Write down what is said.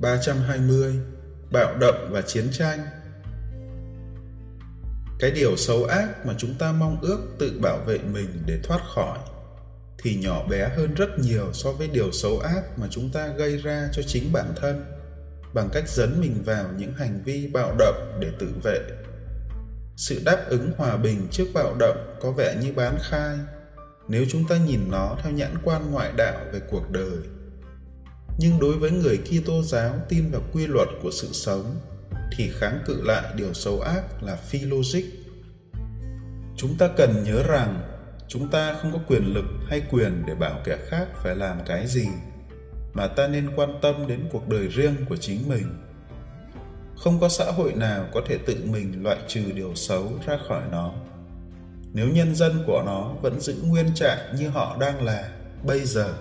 320 Bạo động và chiến tranh. Cái điều xấu ác mà chúng ta mong ước tự bảo vệ mình để thoát khỏi thì nhỏ bé hơn rất nhiều so với điều xấu ác mà chúng ta gây ra cho chính bản thân bằng cách dấn mình vào những hành vi bạo động để tự vệ. Sự đáp ứng hòa bình trước bạo động có vẻ như bán khai. Nếu chúng ta nhìn nó theo nhãn quan ngoại đạo về cuộc đời nhưng đối với người Kitô giáo tin vào quy luật của sự sống, thì kháng cự lại điều xấu ác là phi logic. Chúng ta cần nhớ rằng, chúng ta không có quyền lực hay quyền để bảo kẻ khác phải làm cái gì, mà ta nên quan tâm đến cuộc đời riêng của chính mình không có xã hội nào có thể tự mình loại trừ điều xấu ra khỏi nó nếu nhân dân của nó vẫn giữ nguyên trạng như họ đang là, bây giờ